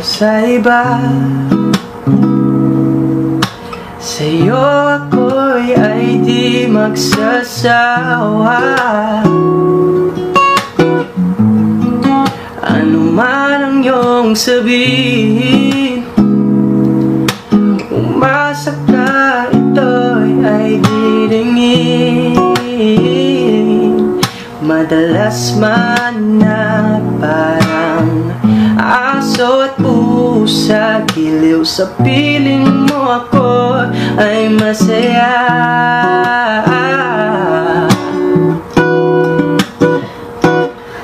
sa iba. Sa'yo ako'y ay di magsasawa. Ano man ang iyong sabihin Umasa ka ito'y ay diringin Madalas man na parang aso at pusa Giliw sa piling mo ako ay masaya.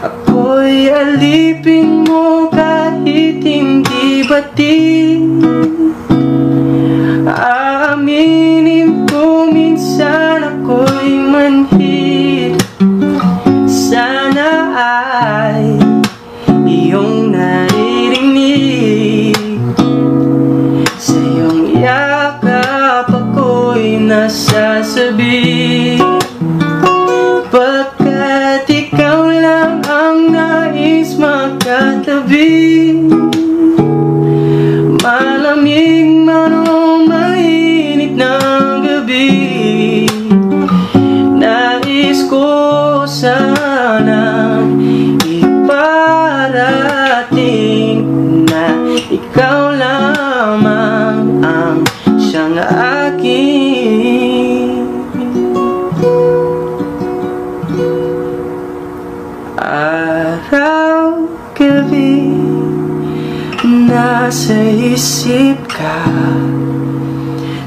Ako'y alipin mo kahit hindi batid Aaminin ko minsan ako'y manhid. Sana ay nasasabi? Pagkat ikaw lang ang nais makatabi Malamig man o mainit ng gabi Nais ko sana iparating Araw, gabi Nasa isip ka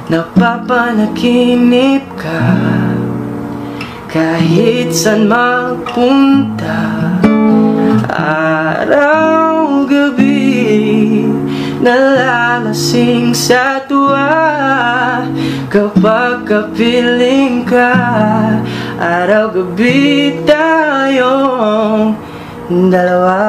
Napapanaginip ka Kahit saan magpunta. Araw, gabi Nalalasing sa tuwa Kapag kapiling ka Araw-gabi tayong dalawa